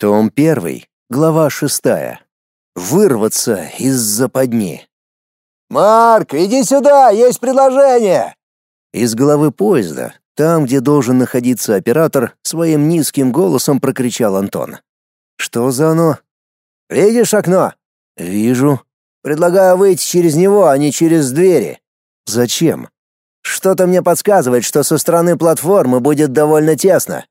Том 1, глава 6. Вырваться из западни. «Марк, иди сюда, есть предложение!» Из головы поезда, там, где должен находиться оператор, своим низким голосом прокричал Антон. «Что за оно?» «Видишь окно?» «Вижу». «Предлагаю выйти через него, а не через двери». «Зачем?» «Что-то мне подсказывает, что со стороны платформы будет довольно тесно».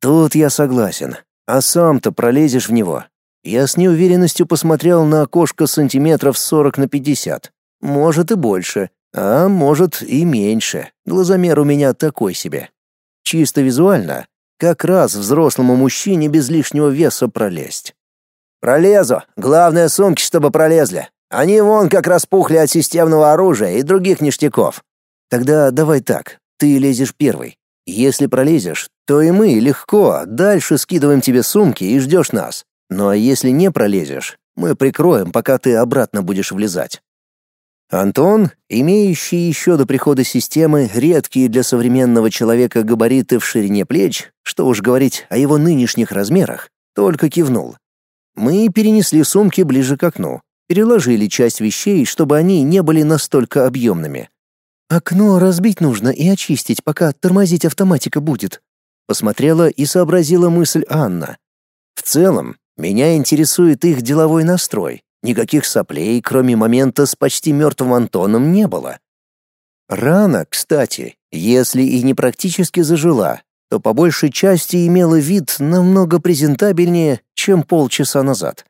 «Тут я согласен. А сам-то пролезешь в него. Я с неуверенностью посмотрел на окошко сантиметров 40 на 50. Может и больше, а может и меньше. Глазомер у меня такой себе. Чисто визуально, как раз взрослому мужчине без лишнего веса пролезть. «Пролезу. Главное, сумки, чтобы пролезли. Они вон как распухли от системного оружия и других ништяков». «Тогда давай так. Ты лезешь первый. Если пролезешь, то и мы легко дальше скидываем тебе сумки и ждешь нас. Ну а если не пролезешь, мы прикроем, пока ты обратно будешь влезать. Антон, имеющий еще до прихода системы редкие для современного человека габариты в ширине плеч, что уж говорить о его нынешних размерах, только кивнул. Мы перенесли сумки ближе к окну, переложили часть вещей, чтобы они не были настолько объемными. «Окно разбить нужно и очистить, пока тормозить автоматика будет», посмотрела и сообразила мысль Анна. В целом, меня интересует их деловой настрой. Никаких соплей, кроме момента с почти мертвым Антоном, не было. Рана, кстати, если и не практически зажила, то по большей части имела вид намного презентабельнее, чем полчаса назад.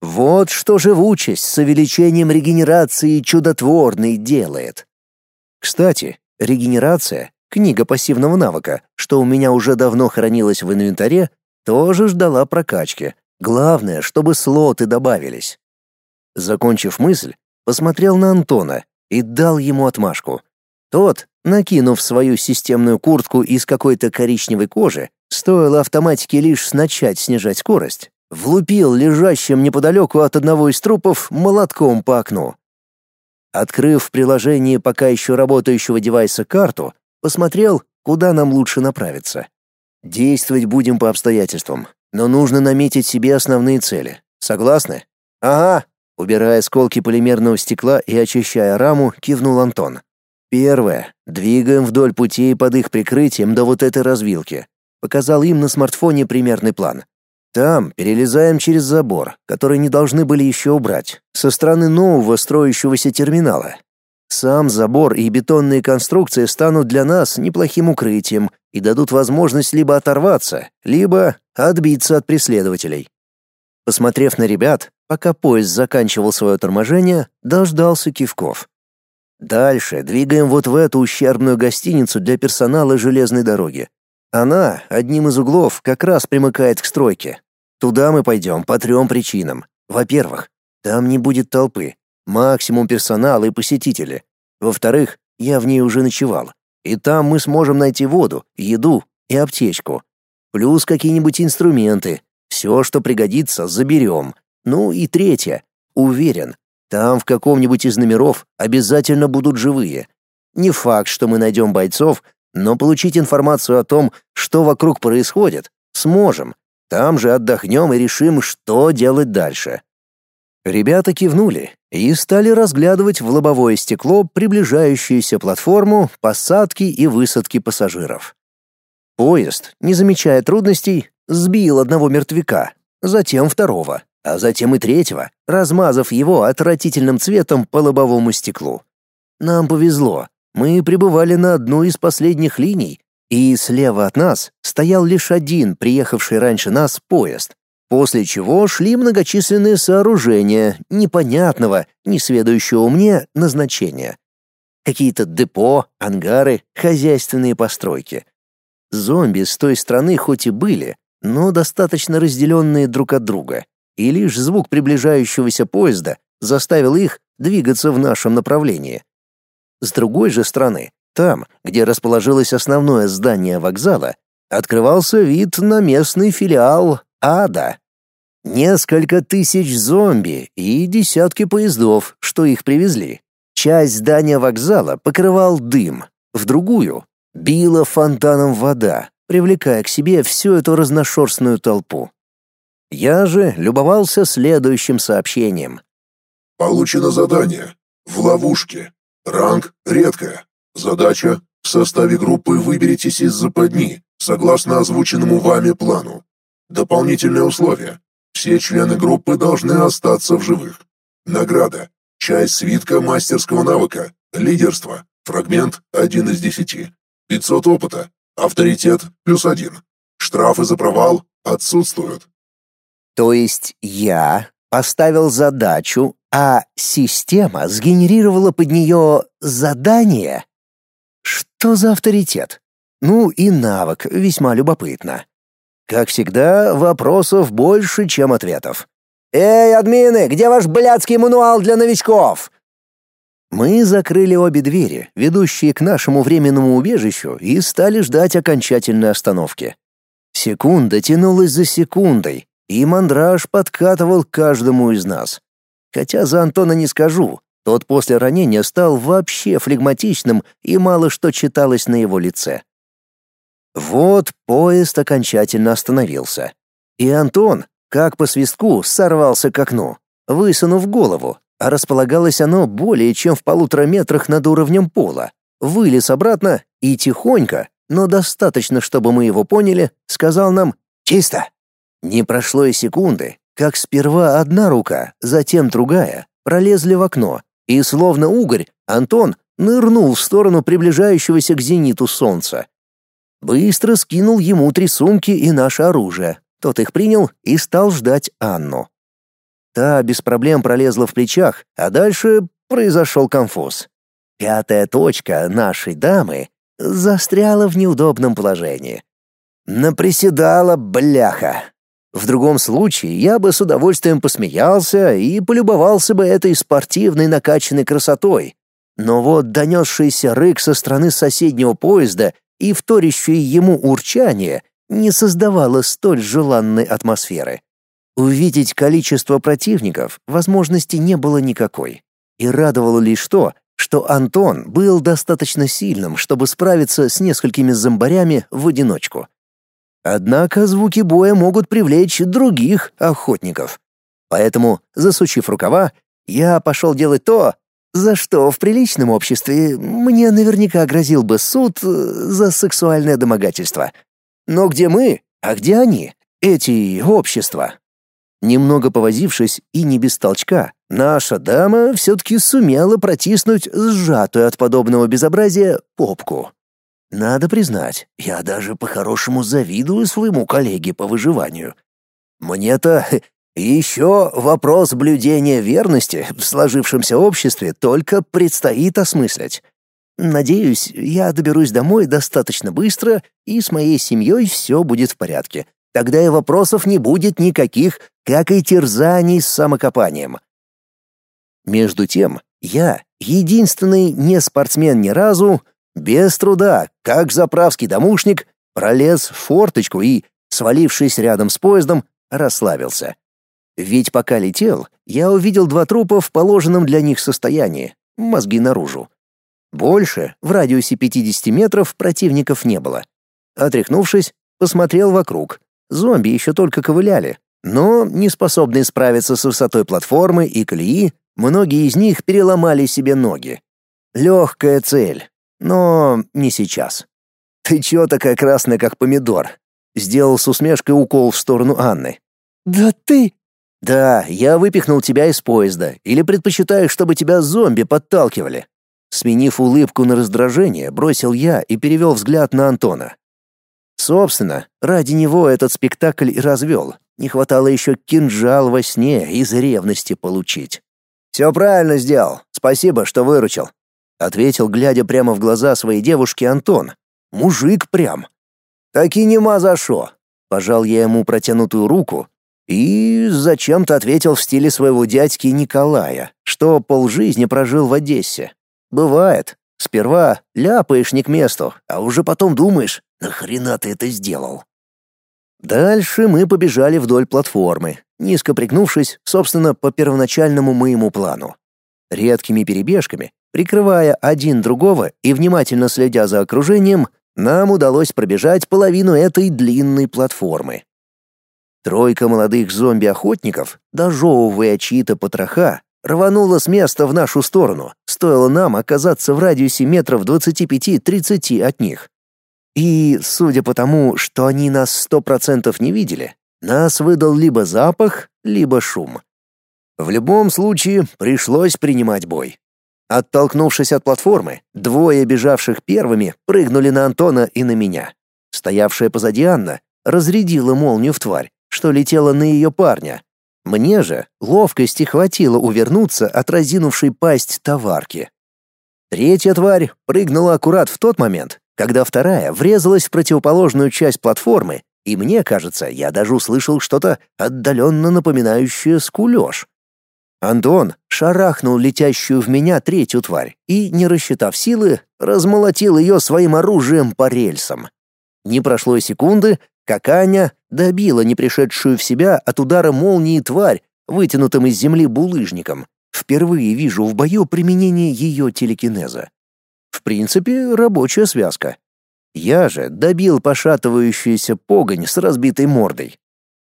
Вот что живучесть с увеличением регенерации чудотворной делает. Кстати, регенерация, книга пассивного навыка, что у меня уже давно хранилась в инвентаре, тоже ждала прокачки. Главное, чтобы слоты добавились. Закончив мысль, посмотрел на Антона и дал ему отмашку. Тот, накинув свою системную куртку из какой-то коричневой кожи, стоило автоматике лишь начать снижать скорость, влупил лежащим неподалеку от одного из трупов молотком по окну. Открыв в приложении пока еще работающего девайса карту, посмотрел, куда нам лучше направиться. Действовать будем по обстоятельствам, но нужно наметить себе основные цели. Согласны? Ага. Убирая осколки полимерного стекла и очищая раму, кивнул Антон. Первое. Двигаем вдоль путей под их прикрытием до вот этой развилки. Показал им на смартфоне примерный план. Там перелезаем через забор, который не должны были еще убрать, со стороны нового строящегося терминала. Сам забор и бетонные конструкции станут для нас неплохим укрытием и дадут возможность либо оторваться, либо отбиться от преследователей. Посмотрев на ребят, пока поезд заканчивал свое торможение, дождался кивков. Дальше двигаем вот в эту ущербную гостиницу для персонала железной дороги. Она одним из углов как раз примыкает к стройке. Туда мы пойдем по трем причинам. Во-первых, там не будет толпы, максимум персонала и посетители. Во-вторых, я в ней уже ночевал, и там мы сможем найти воду, еду и аптечку. Плюс какие-нибудь инструменты. Все, что пригодится, заберем. Ну и третье. Уверен, там в каком-нибудь из номеров обязательно будут живые. Не факт, что мы найдем бойцов, но получить информацию о том, что вокруг происходит, сможем. Там же отдохнем и решим, что делать дальше. Ребята кивнули и стали разглядывать в лобовое стекло приближающуюся платформу посадки и высадки пассажиров. Поезд, не замечая трудностей, сбил одного мертвяка, затем второго, а затем и третьего, размазав его отвратительным цветом по лобовому стеклу. Нам повезло, мы прибывали на одну из последних линий, и слева от нас стоял лишь один приехавший раньше нас поезд, после чего шли многочисленные сооружения непонятного, несведущего мне назначения. Какие-то депо, ангары, хозяйственные постройки. Зомби с той стороны хоть и были, но достаточно разделенные друг от друга, и лишь звук приближающегося поезда заставил их двигаться в нашем направлении. С другой же стороны, там, где расположилось основное здание вокзала, открывался вид на местный филиал ада. Несколько тысяч зомби и десятки поездов, что их привезли. Часть здания вокзала покрывал дым, в другую била фонтаном вода, привлекая к себе всю эту разношерстную толпу. Я же любовался следующим сообщением. Получено задание. В ловушке. Ранг редкая. Задача в составе группы выберитесь из западни, согласно озвученному вами плану. Дополнительное условие. Все члены группы должны остаться в живых. Награда. Часть свитка мастерского навыка. Лидерство. Фрагмент 1 из 10. 500 опыта. Авторитет плюс 1. Штрафы за провал отсутствуют. То есть я поставил задачу, а система сгенерировала под нее задание? Что за авторитет? Ну и навык, весьма любопытно. Как всегда, вопросов больше, чем ответов. «Эй, админы, где ваш блядский мануал для новичков?» Мы закрыли обе двери, ведущие к нашему временному убежищу, и стали ждать окончательной остановки. Секунда тянулась за секундой, и мандраж подкатывал каждому из нас. Хотя за Антона не скажу, тот после ранения стал вообще флегматичным, и мало что читалось на его лице. Вот поезд окончательно остановился. И Антон, как по свистку, сорвался к окну, высунув голову, а располагалось оно более чем в полутора метрах над уровнем пола. Вылез обратно и тихонько, но достаточно, чтобы мы его поняли, сказал нам «Чисто». Не прошло и секунды, как сперва одна рука, затем другая, пролезли в окно, и словно угорь, Антон нырнул в сторону приближающегося к зениту солнца. Быстро скинул ему три сумки и наше оружие. Тот их принял и стал ждать Анну. Та без проблем пролезла в плечах, а дальше произошел конфуз. Пятая точка нашей дамы застряла в неудобном положении. Наприседала бляха. В другом случае я бы с удовольствием посмеялся и полюбовался бы этой спортивной накачанной красотой. Но вот донесшийся рык со стороны соседнего поезда и вторящее ему урчание не создавало столь желанной атмосферы. Увидеть количество противников возможности не было никакой. И радовало лишь то, что Антон был достаточно сильным, чтобы справиться с несколькими зомбарями в одиночку. Однако звуки боя могут привлечь других охотников. Поэтому, засучив рукава, я пошел делать то, за что в приличном обществе мне наверняка грозил бы суд э, за сексуальное домогательство. Но где мы, а где они, эти общества? Немного повозившись и не без толчка, наша дама все-таки сумела протиснуть сжатую от подобного безобразия попку. Надо признать, я даже по-хорошему завидую своему коллеге по выживанию. Мне-то еще вопрос блюдения верности в сложившемся обществе только предстоит осмыслить. Надеюсь, я доберусь домой достаточно быстро, и с моей семьей все будет в порядке. Тогда и вопросов не будет никаких, как и терзаний с самокопанием. Между тем, я, единственный не спортсмен ни разу, без труда, как заправский домушник, пролез в форточку и, свалившись рядом с поездом, расслабился. Ведь пока летел, я увидел два трупа в положенном для них состоянии, мозги наружу. Больше, в радиусе 50 метров, противников не было. Отряхнувшись, посмотрел вокруг. Зомби еще только ковыляли, но, не способные справиться с высотой платформы и колеи, многие из них переломали себе ноги. Легкая цель, но не сейчас. «Ты чё такая красная, как помидор?» Сделал с усмешкой укол в сторону Анны. «Да ты...» «Да, я выпихнул тебя из поезда, или предпочитаешь, чтобы тебя зомби подталкивали?» Сменив улыбку на раздражение, бросил я и перевел взгляд на Антона. Собственно, ради него этот спектакль и развел. Не хватало еще кинжал во сне из ревности получить. «Все правильно сделал. Спасибо, что выручил», — ответил, глядя прямо в глаза своей девушки Антон. «Мужик прям». «Так и нема за шо». Пожал я ему протянутую руку, и зачем-то ответил в стиле своего дядьки Николая, что полжизни прожил в Одессе. Бывает. Сперва ляпаешь не к месту, а уже потом думаешь, нахрена ты это сделал? Дальше мы побежали вдоль платформы, низко пригнувшись, собственно, по первоначальному моему плану. Редкими перебежками, прикрывая один другого и внимательно следя за окружением, нам удалось пробежать половину этой длинной платформы. Тройка молодых зомби-охотников, дожевывая чьи-то потроха, рванула с места в нашу сторону, стоило нам оказаться в радиусе метров 25-30 от них. И, судя по тому, что они нас сто процентов не видели, нас выдал либо запах, либо шум. В любом случае, пришлось принимать бой. Оттолкнувшись от платформы, двое бежавших первыми прыгнули на Антона и на меня. Стоявшая позади Анна разрядила молнию в тварь, что летела на ее парня. Мне же ловкости хватило увернуться от разинувшей пасть товарки. Третья тварь прыгнула аккурат в тот момент, когда вторая врезалась в противоположную часть платформы, и мне кажется, я даже услышал что-то отдаленно напоминающее скулёж. Антон шарахнул летящую в меня третью тварь и, не рассчитав силы, размолотил ее своим оружием по рельсам. Не прошло и секунды, как Аня добила не пришедшую в себя от удара молнии тварь, вытянутым из земли булыжником. Впервые вижу в бою применение ее телекинеза. В принципе, рабочая связка. Я же добил пошатывающуюся погонь с разбитой мордой.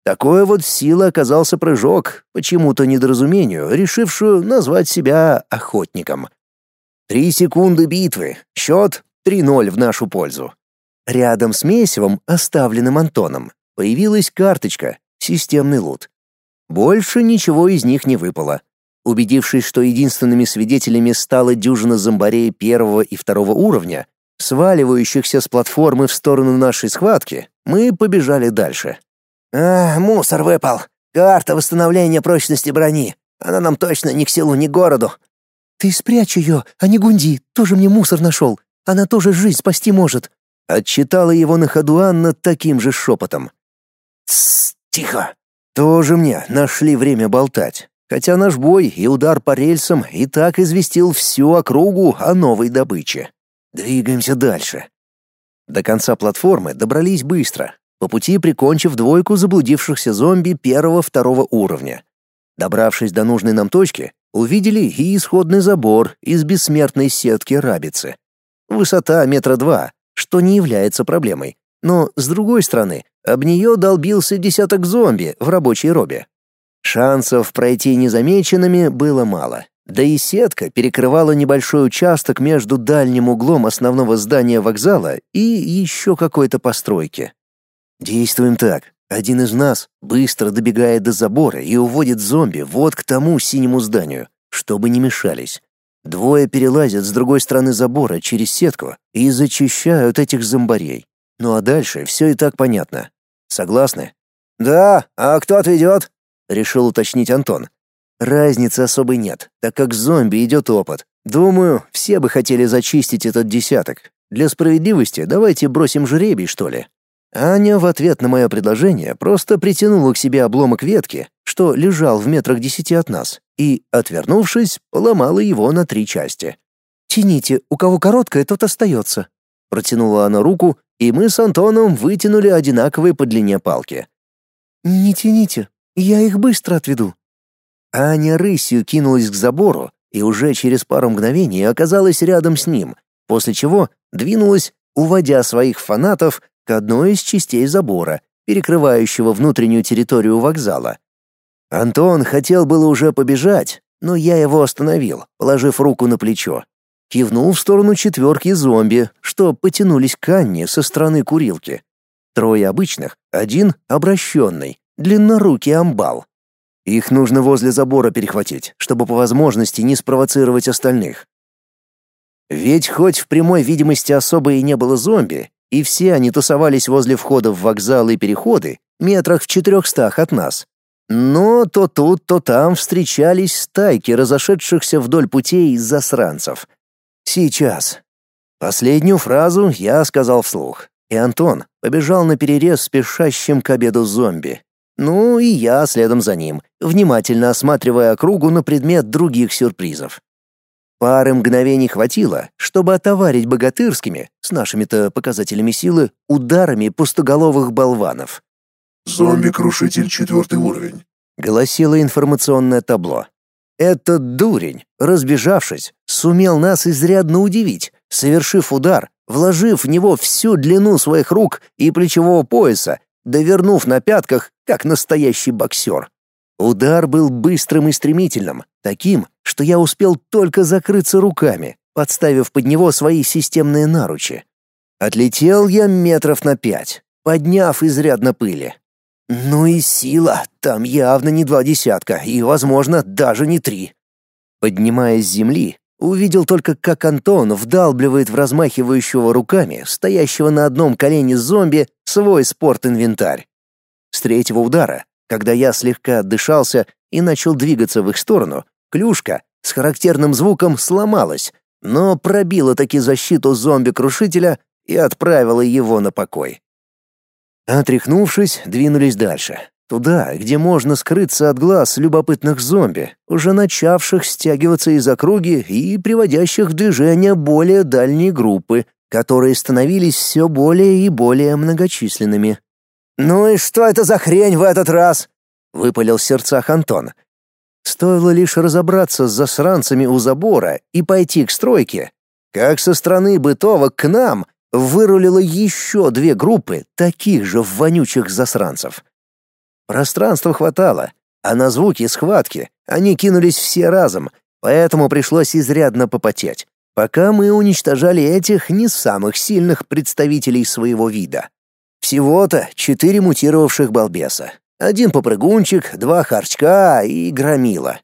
Такое вот сила оказался прыжок, почему-то недоразумению, решившую назвать себя охотником. Три секунды битвы, счет 3-0 в нашу пользу. Рядом с месивом, оставленным Антоном, появилась карточка «Системный лут». Больше ничего из них не выпало. Убедившись, что единственными свидетелями стала дюжина зомбарей первого и второго уровня, сваливающихся с платформы в сторону нашей схватки, мы побежали дальше. А, мусор выпал. Карта восстановления прочности брони. Она нам точно ни к селу, ни к городу. Ты спрячь ее, а не гунди. Тоже мне мусор нашел. Она тоже жизнь спасти может. Отчитала его на ходу Анна таким же шепотом. Тссс, тихо. Тоже мне нашли время болтать. Хотя наш бой и удар по рельсам и так известил всю округу о новой добыче. Двигаемся дальше. До конца платформы добрались быстро, по пути прикончив двойку заблудившихся зомби первого-второго уровня. Добравшись до нужной нам точки, увидели и исходный забор из бессмертной сетки рабицы. Высота метра два, что не является проблемой, но, с другой стороны, об нее долбился десяток зомби в рабочей робе. Шансов пройти незамеченными было мало. Да и сетка перекрывала небольшой участок между дальним углом основного здания вокзала и еще какой-то постройки. Действуем так. Один из нас быстро добегает до забора и уводит зомби вот к тому синему зданию, чтобы не мешались. Двое перелазят с другой стороны забора через сетку и зачищают этих зомбарей. Ну а дальше все и так понятно. Согласны? Да, а кто отведет? Решил уточнить Антон. Разницы особой нет, так как зомби идет опыт. Думаю, все бы хотели зачистить этот десяток. Для справедливости давайте бросим жребий, что ли. Аня в ответ на мое предложение просто притянула к себе обломок ветки, что лежал в метрах десяти от нас, и, отвернувшись, поломала его на три части. «Тяните, у кого короткая, тот остается». Протянула она руку, и мы с Антоном вытянули одинаковые по длине палки. «Не тяните, я их быстро отведу». Аня рысью кинулась к забору и уже через пару мгновений оказалась рядом с ним, после чего двинулась, уводя своих фанатов к одной из частей забора, перекрывающего внутреннюю территорию вокзала. Антон хотел было уже побежать, но я его остановил, положив руку на плечо. Кивнул в сторону четверки зомби, что потянулись к Анне со стороны курилки. Трое обычных, один обращенный, длиннорукий амбал. Их нужно возле забора перехватить, чтобы по возможности не спровоцировать остальных. Ведь хоть в прямой видимости особо и не было зомби, и все они тусовались возле входа в вокзал и переходы, метрах в четырехстах от нас. Но то тут, то там встречались стайки разошедшихся вдоль путей засранцев. Сейчас. Последнюю фразу я сказал вслух, и Антон побежал на перерез спешащим к обеду зомби. Ну и я следом за ним, внимательно осматривая округу на предмет других сюрпризов. Пары мгновений хватило, чтобы отоварить богатырскими, с нашими-то показателями силы, ударами пустоголовых болванов. «Зомби-крушитель четвертый уровень», — голосило информационное табло. Этот дурень, разбежавшись, сумел нас изрядно удивить, совершив удар, вложив в него всю длину своих рук и плечевого пояса, довернув на пятках, как настоящий боксер. Удар был быстрым и стремительным, таким, что я успел только закрыться руками, подставив под него свои системные наручи. Отлетел я метров на пять, подняв изрядно пыли. Ну и сила, там явно не два десятка, и, возможно, даже не три. Поднимаясь с земли, увидел только, как Антон вдалбливает в размахивающего руками, стоящего на одном колене зомби, свой спортинвентарь. С третьего удара, когда я слегка отдышался и начал двигаться в их сторону, клюшка с характерным звуком сломалась, но пробила таки защиту зомби-крушителя и отправила его на покой. Отряхнувшись, двинулись дальше. Туда, где можно скрыться от глаз любопытных зомби, уже начавших стягиваться из округи и приводящих в движение более дальние группы, которые становились все более и более многочисленными. «Ну и что это за хрень в этот раз?» — выпалил в сердцах Антон. Стоило лишь разобраться с засранцами у забора и пойти к стройке, как со стороны бытовок к нам вырулило еще две группы таких же вонючих засранцев. Пространства хватало, а на звуки схватки они кинулись все разом, поэтому пришлось изрядно попотеть, пока мы уничтожали этих не самых сильных представителей своего вида. Всего-то четыре мутировавших балбеса. Один попрыгунчик, два харчка и громила.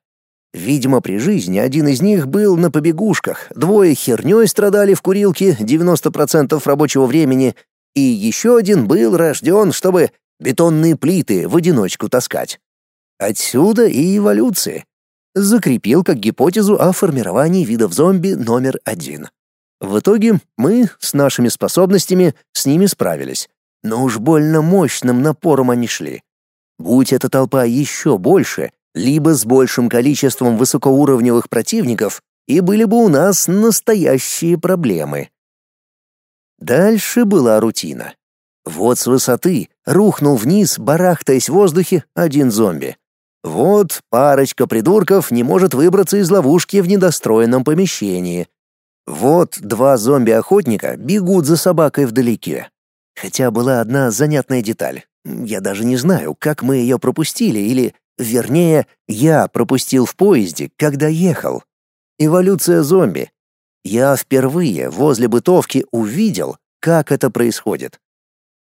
Видимо, при жизни один из них был на побегушках, двое хернёй страдали в курилке 90% рабочего времени, и еще один был рожден, чтобы бетонные плиты в одиночку таскать. Отсюда и эволюция. Закрепил как гипотезу о формировании видов зомби номер один. В итоге мы с нашими способностями с ними справились, но уж больно мощным напором они шли. Будь эта толпа еще больше, либо с большим количеством высокоуровневых противников, и были бы у нас настоящие проблемы. Дальше была рутина. Вот с высоты рухнул вниз, барахтаясь в воздухе, один зомби. Вот парочка придурков не может выбраться из ловушки в недостроенном помещении. Вот два зомби-охотника бегут за собакой вдалеке. Хотя была одна занятная деталь. Я даже не знаю, как мы ее пропустили или Вернее, я пропустил в поезде, когда ехал. Эволюция зомби. Я впервые возле бытовки увидел, как это происходит.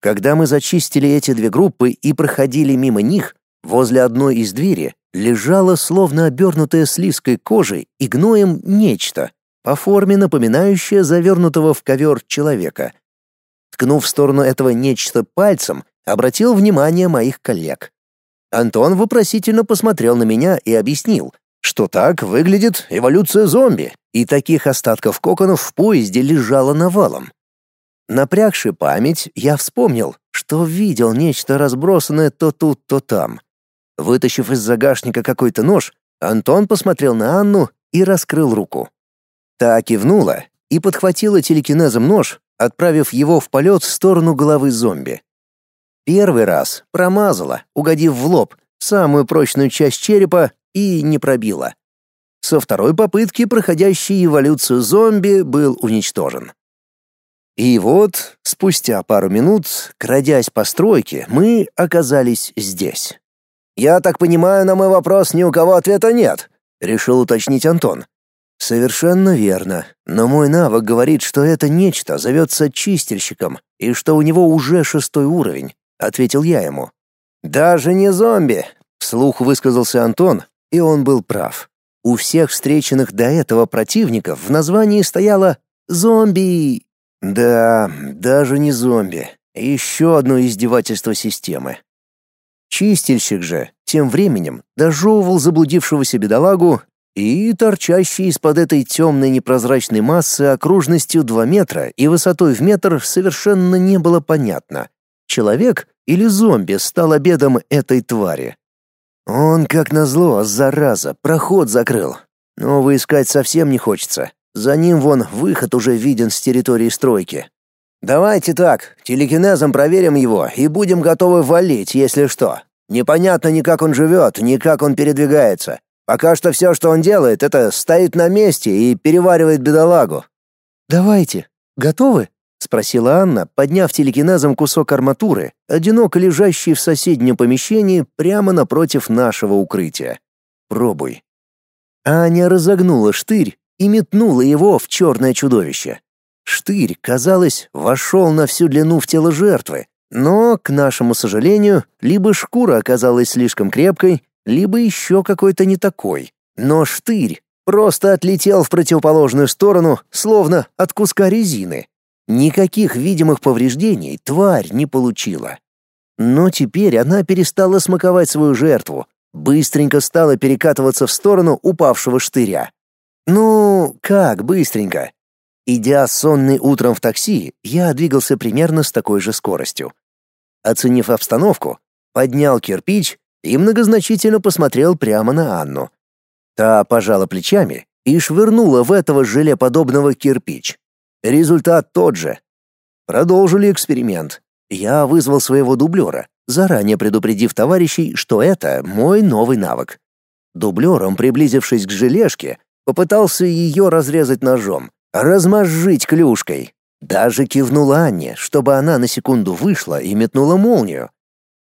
Когда мы зачистили эти две группы и проходили мимо них, возле одной из двери лежало словно обернутое слизкой кожей и гноем нечто, по форме напоминающее завернутого в ковер человека. Ткнув в сторону этого нечто пальцем, обратил внимание моих коллег. Антон вопросительно посмотрел на меня и объяснил, что так выглядит эволюция зомби, и таких остатков коконов в поезде лежало навалом. Напрягши память, я вспомнил, что видел нечто разбросанное то тут, то там. Вытащив из загашника какой-то нож, Антон посмотрел на Анну и раскрыл руку. Та кивнула и подхватила телекинезом нож, отправив его в полет в сторону головы зомби. Первый раз промазала, угодив в лоб, самую прочную часть черепа и не пробила. Со второй попытки проходящий эволюцию зомби был уничтожен. И вот, спустя пару минут, крадясь по стройке, мы оказались здесь. «Я так понимаю, на мой вопрос ни у кого ответа нет», — решил уточнить Антон. «Совершенно верно. Но мой навык говорит, что это нечто зовется чистильщиком, и что у него уже шестой уровень ответил я ему. Даже не зомби, вслух высказался Антон, и он был прав. У всех встреченных до этого противников в названии стояло зомби. Да, даже не зомби. Еще одно издевательство системы. Чистильщик же тем временем дожевывал заблудившегося бедолагу и торчащий из-под этой темной непрозрачной массы окружностью 2 метра и высотой в метр совершенно не было понятно, человек или зомби стал обедом этой твари. Он, как назло, зараза, проход закрыл. Новый искать совсем не хочется. За ним вон выход уже виден с территории стройки. Давайте так, телекинезом проверим его и будем готовы валить, если что. Непонятно ни как он живет, ни как он передвигается. Пока что все, что он делает, это стоит на месте и переваривает бедолагу. Давайте. Готовы? Спросила Анна, подняв телекинезом кусок арматуры, одиноко лежащий в соседнем помещении прямо напротив нашего укрытия. Пробуй. Аня разогнула штырь и метнула его в черное чудовище. Штырь, казалось, вошел на всю длину в тело жертвы, но, к нашему сожалению, либо шкура оказалась слишком крепкой, либо еще какой-то не такой. Но штырь просто отлетел в противоположную сторону, словно от куска резины. Никаких видимых повреждений тварь не получила. Но теперь она перестала смаковать свою жертву, быстренько стала перекатываться в сторону упавшего штыря. Ну, как быстренько? Идя сонный утром в такси, я двигался примерно с такой же скоростью. Оценив обстановку, поднял кирпич и многозначительно посмотрел прямо на Анну. Та пожала плечами и швырнула в этого желеподобного кирпич. Результат тот же. Продолжили эксперимент. Я вызвал своего дублера, заранее предупредив товарищей, что это мой новый навык. Дублером, приблизившись к желешке, попытался ее разрезать ножом, размозжить клюшкой. Даже кивнул Анне, чтобы она на секунду вышла и метнула молнию.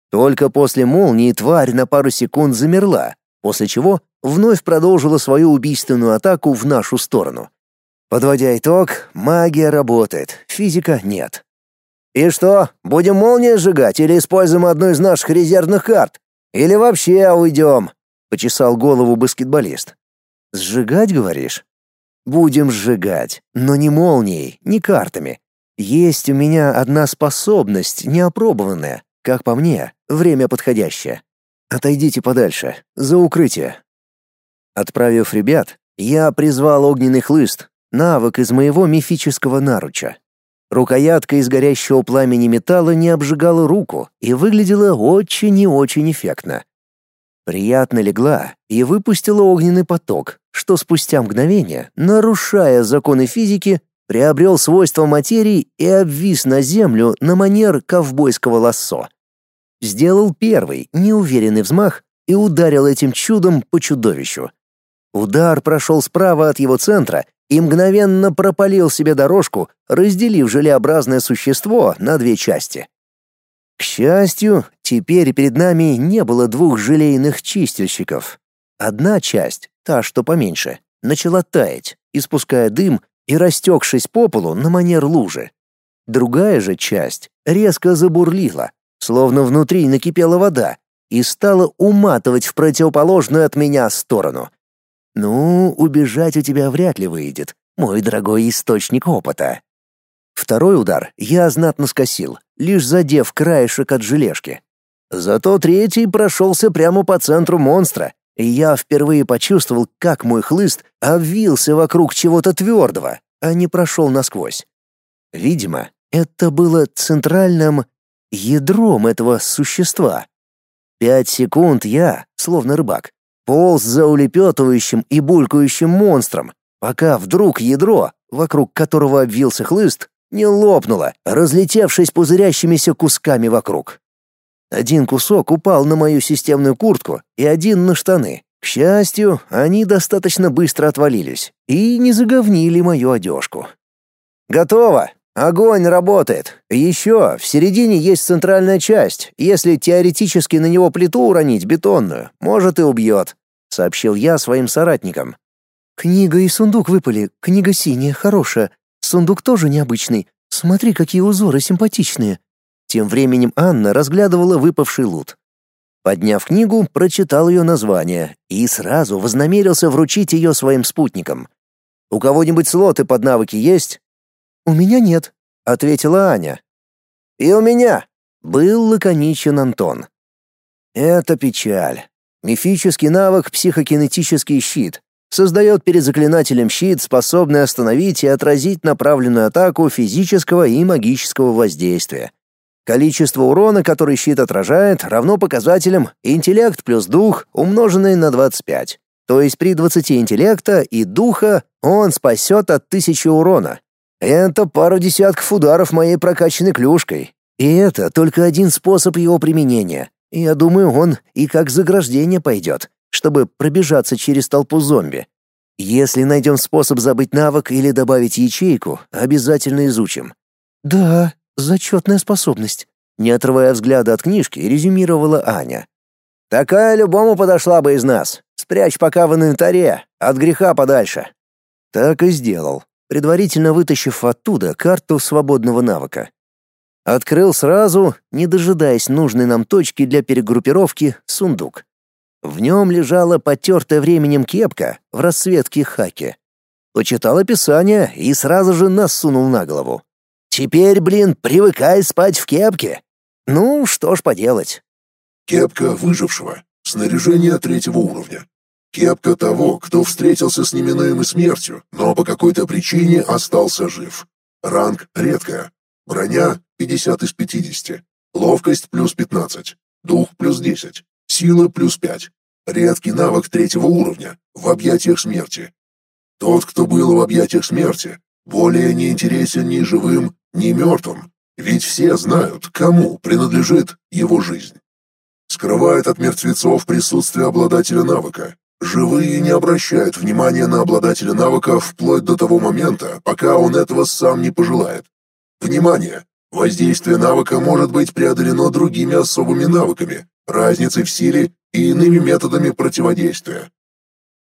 Только после молнии тварь на пару секунд замерла, после чего вновь продолжила свою убийственную атаку в нашу сторону. Подводя итог, магия работает, физика нет. И что, будем молнии сжигать или используем одну из наших резервных карт? Или вообще уйдем? Почесал голову баскетболист. Сжигать, говоришь? Будем сжигать, но не молнией, не картами. Есть у меня одна способность, неопробованная. Как по мне, время подходящее. Отойдите подальше, за укрытие. Отправив ребят, я призвал огненный хлыст, Навык из моего мифического наруча. Рукоятка из горящего пламени металла не обжигала руку и выглядела очень и очень эффектно. Приятно легла и выпустила огненный поток, что спустя мгновение, нарушая законы физики, приобрел свойства материи и обвис на землю на манер ковбойского лассо. Сделал первый, неуверенный взмах и ударил этим чудом по чудовищу. Удар прошел справа от его центра и мгновенно пропалил себе дорожку, разделив желеобразное существо на две части. К счастью, теперь перед нами не было двух желейных чистильщиков. Одна часть, та, что поменьше, начала таять, испуская дым и растекшись по полу на манер лужи. Другая же часть резко забурлила, словно внутри накипела вода, и стала уматывать в противоположную от меня сторону. Ну, убежать у тебя вряд ли выйдет, мой дорогой источник опыта. Второй удар я знатно скосил, лишь задев краешек от желешки. Зато третий прошелся прямо по центру монстра, и я впервые почувствовал, как мой хлыст обвился вокруг чего-то твердого, а не прошел насквозь. Видимо, это было центральным ядром этого существа. Пять секунд я, словно рыбак, полз за улепетывающим и булькающим монстром, пока вдруг ядро, вокруг которого обвился хлыст, не лопнуло, разлетевшись пузырящимися кусками вокруг. Один кусок упал на мою системную куртку и один на штаны. К счастью, они достаточно быстро отвалились и не заговнили мою одежку. «Готово! Огонь работает! Еще в середине есть центральная часть. Если теоретически на него плиту уронить бетонную, может и убьет сообщил я своим соратникам. Книга и сундук выпали. Книга синяя, хорошая. Сундук тоже необычный. Смотри, какие узоры симпатичные. Тем временем Анна разглядывала выпавший лут. Подняв книгу, прочитал ее название и сразу вознамерился вручить ее своим спутникам. «У кого-нибудь слоты под навыки есть?» «У меня нет», — ответила Аня. «И у меня», — был лаконичен Антон. «Это печаль. Мифический навык «Психокинетический щит» создает перед заклинателем щит, способный остановить и отразить направленную атаку физического и магического воздействия. Количество урона, который щит отражает, равно показателям интеллект плюс дух, умноженный на 25. То есть при 20 интеллекта и духа он спасет от 1000 урона. Это пару десятков ударов моей прокачанной клюшкой. И это только один способ его применения. Я думаю, он и как заграждение пойдет, чтобы пробежаться через толпу зомби. Если найдем способ забыть навык или добавить ячейку, обязательно изучим. Да, зачетная способность. Не отрывая взгляда от книжки, резюмировала Аня. Такая любому подошла бы из нас. Спрячь пока в инвентаре, от греха подальше. Так и сделал, предварительно вытащив оттуда карту свободного навыка. Открыл сразу, не дожидаясь нужной нам точки для перегруппировки, сундук. В нем лежала потертая временем кепка в расцветке хаки. Почитал описание и сразу же насунул на голову. «Теперь, блин, привыкай спать в кепке!» Ну, что ж поделать. Кепка выжившего. Снаряжение третьего уровня. Кепка того, кто встретился с неминуемой смертью, но по какой-то причине остался жив. Ранг редкая. Броня 50 из 50. Ловкость плюс 15. Дух плюс 10. Сила плюс 5. Редкий навык третьего уровня. В объятиях смерти. Тот, кто был в объятиях смерти, более не интересен ни живым, ни мертвым, ведь все знают, кому принадлежит его жизнь. Скрывает от мертвецов присутствие обладателя навыка. Живые не обращают внимания на обладателя навыка вплоть до того момента, пока он этого сам не пожелает. Внимание! Воздействие навыка может быть преодолено другими особыми навыками, разницей в силе и иными методами противодействия.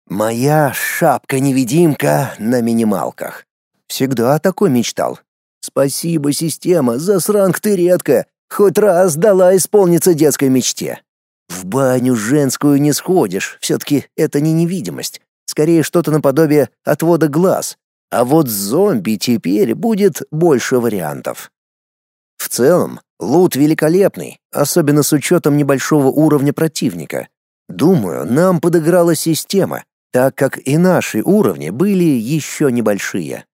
Моя шапка-невидимка на минималках. Всегда такой мечтал. Спасибо, система, за сранг ты редко. Хоть раз дала исполниться детской мечте. В баню женскую не сходишь, все-таки это не невидимость. Скорее что-то наподобие отвода глаз. А вот зомби теперь будет больше вариантов. В целом, лут великолепный, особенно с учетом небольшого уровня противника. Думаю, нам подыграла система, так как и наши уровни были еще небольшие.